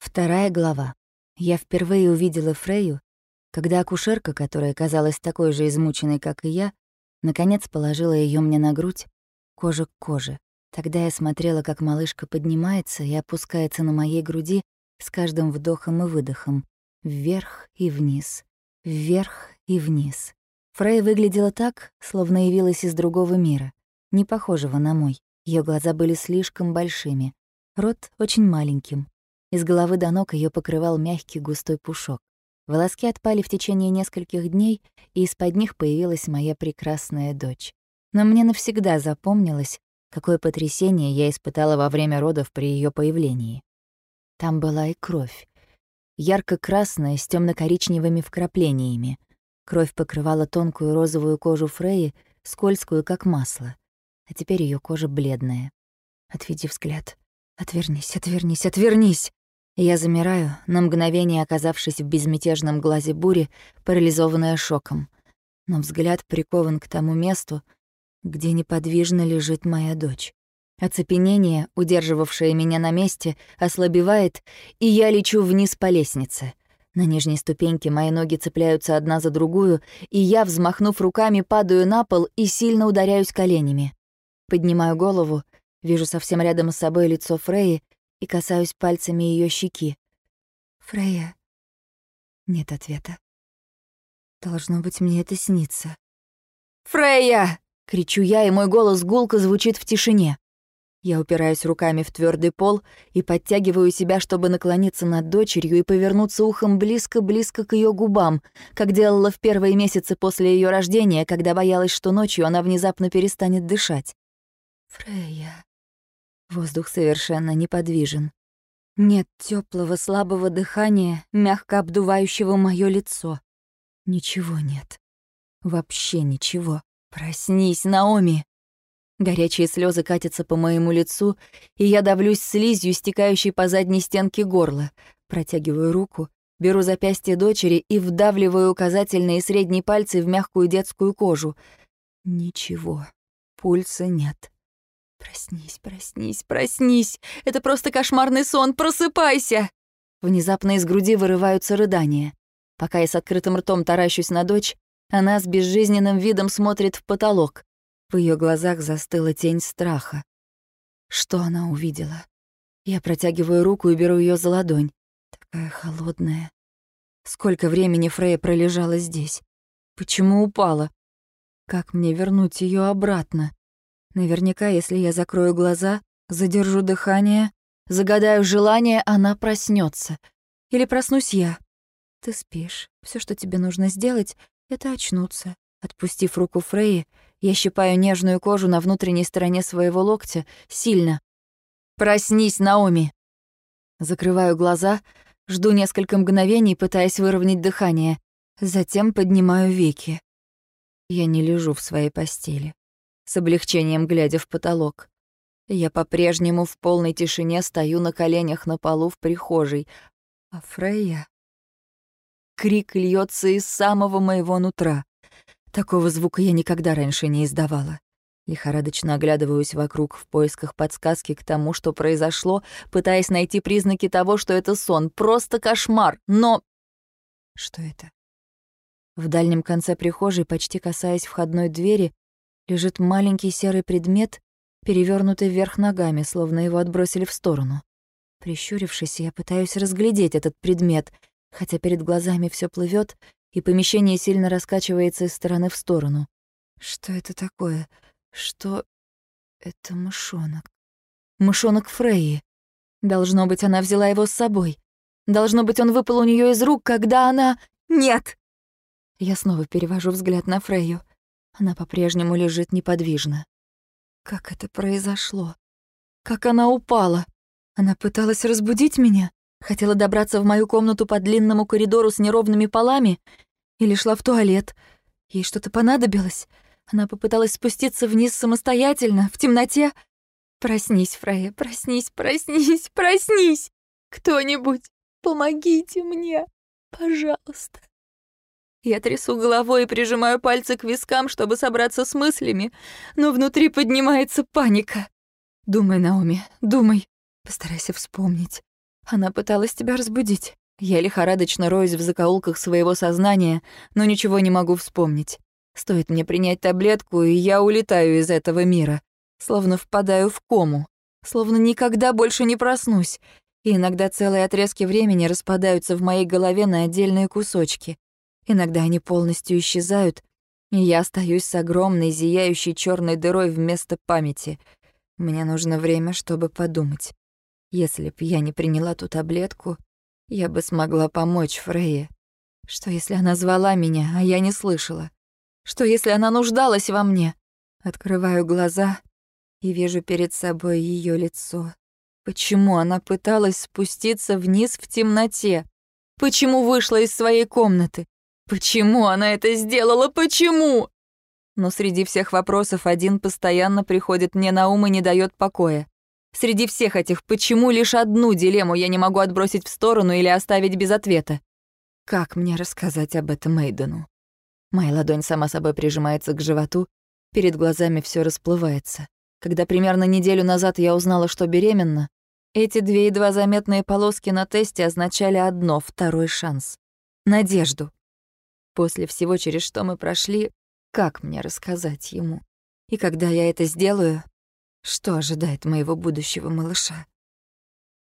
Вторая глава. Я впервые увидела Фрейю, когда акушерка, которая казалась такой же измученной, как и я, наконец положила ее мне на грудь, кожа к коже. Тогда я смотрела, как малышка поднимается и опускается на моей груди с каждым вдохом и выдохом, вверх и вниз, вверх и вниз. Фрей выглядела так, словно явилась из другого мира, не похожего на мой. Ее глаза были слишком большими, рот очень маленьким. Из головы до ног ее покрывал мягкий густой пушок. Волоски отпали в течение нескольких дней, и из-под них появилась моя прекрасная дочь. Но мне навсегда запомнилось, какое потрясение я испытала во время родов при ее появлении. Там была и кровь. Ярко-красная, с темно коричневыми вкраплениями. Кровь покрывала тонкую розовую кожу Фреи, скользкую, как масло. А теперь ее кожа бледная. Отведи взгляд. Отвернись, отвернись, отвернись. Я замираю, на мгновение оказавшись в безмятежном глазе бури, парализованная шоком. Но взгляд прикован к тому месту, где неподвижно лежит моя дочь. Оцепенение, удерживавшее меня на месте, ослабевает, и я лечу вниз по лестнице. На нижней ступеньке мои ноги цепляются одна за другую, и я, взмахнув руками, падаю на пол и сильно ударяюсь коленями. Поднимаю голову, вижу совсем рядом с собой лицо Фреи и касаюсь пальцами ее щеки. «Фрея?» Нет ответа. Должно быть, мне это снится. «Фрея!» — кричу я, и мой голос гулко звучит в тишине. Я упираюсь руками в твердый пол и подтягиваю себя, чтобы наклониться над дочерью и повернуться ухом близко-близко к ее губам, как делала в первые месяцы после ее рождения, когда боялась, что ночью она внезапно перестанет дышать. «Фрея...» Воздух совершенно неподвижен. Нет теплого слабого дыхания, мягко обдувающего мое лицо. Ничего нет. Вообще ничего. Проснись, Наоми. Горячие слезы катятся по моему лицу, и я давлюсь слизью, стекающей по задней стенке горла. Протягиваю руку, беру запястье дочери и вдавливаю указательные и средние пальцы в мягкую детскую кожу. Ничего. Пульса нет. «Проснись, проснись, проснись! Это просто кошмарный сон! Просыпайся!» Внезапно из груди вырываются рыдания. Пока я с открытым ртом таращусь на дочь, она с безжизненным видом смотрит в потолок. В ее глазах застыла тень страха. Что она увидела? Я протягиваю руку и беру ее за ладонь. Такая холодная. Сколько времени Фрея пролежала здесь? Почему упала? Как мне вернуть ее обратно? Наверняка, если я закрою глаза, задержу дыхание, загадаю желание, она проснется. Или проснусь я. Ты спишь. Все, что тебе нужно сделать, это очнуться. Отпустив руку Фреи, я щипаю нежную кожу на внутренней стороне своего локтя сильно. «Проснись, Наоми!» Закрываю глаза, жду несколько мгновений, пытаясь выровнять дыхание. Затем поднимаю веки. Я не лежу в своей постели с облегчением глядя в потолок. Я по-прежнему в полной тишине стою на коленях на полу в прихожей, а Фрейя... Крик льется из самого моего нутра. Такого звука я никогда раньше не издавала. Лихорадочно оглядываюсь вокруг в поисках подсказки к тому, что произошло, пытаясь найти признаки того, что это сон, просто кошмар, но... Что это? В дальнем конце прихожей, почти касаясь входной двери, лежит маленький серый предмет, перевернутый вверх ногами, словно его отбросили в сторону. Прищурившись, я пытаюсь разглядеть этот предмет, хотя перед глазами все плывет, и помещение сильно раскачивается из стороны в сторону. Что это такое? Что... Это мышонок. Мышонок Фрейи. Должно быть, она взяла его с собой. Должно быть, он выпал у нее из рук, когда она... Нет! Я снова перевожу взгляд на Фрейю. Она по-прежнему лежит неподвижно. Как это произошло? Как она упала? Она пыталась разбудить меня? Хотела добраться в мою комнату по длинному коридору с неровными полами? Или шла в туалет? Ей что-то понадобилось? Она попыталась спуститься вниз самостоятельно, в темноте? Проснись, Фрея, проснись, проснись, проснись! Кто-нибудь, помогите мне, пожалуйста. Я трясу головой и прижимаю пальцы к вискам, чтобы собраться с мыслями, но внутри поднимается паника. Думай, Наоми, думай. Постарайся вспомнить. Она пыталась тебя разбудить. Я лихорадочно роюсь в закоулках своего сознания, но ничего не могу вспомнить. Стоит мне принять таблетку, и я улетаю из этого мира. Словно впадаю в кому. Словно никогда больше не проснусь. И иногда целые отрезки времени распадаются в моей голове на отдельные кусочки. Иногда они полностью исчезают, и я остаюсь с огромной зияющей черной дырой вместо памяти. Мне нужно время, чтобы подумать. Если б я не приняла ту таблетку, я бы смогла помочь Фрейе. Что если она звала меня, а я не слышала? Что если она нуждалась во мне? Открываю глаза и вижу перед собой ее лицо. Почему она пыталась спуститься вниз в темноте? Почему вышла из своей комнаты? Почему она это сделала? Почему? Но среди всех вопросов один постоянно приходит мне на ум и не дает покоя. Среди всех этих «почему» лишь одну дилемму я не могу отбросить в сторону или оставить без ответа. Как мне рассказать об этом Эйдену? Моя ладонь сама собой прижимается к животу, перед глазами все расплывается. Когда примерно неделю назад я узнала, что беременна, эти две едва заметные полоски на тесте означали одно — второй шанс. Надежду. После всего, через что мы прошли, как мне рассказать ему? И когда я это сделаю, что ожидает моего будущего малыша?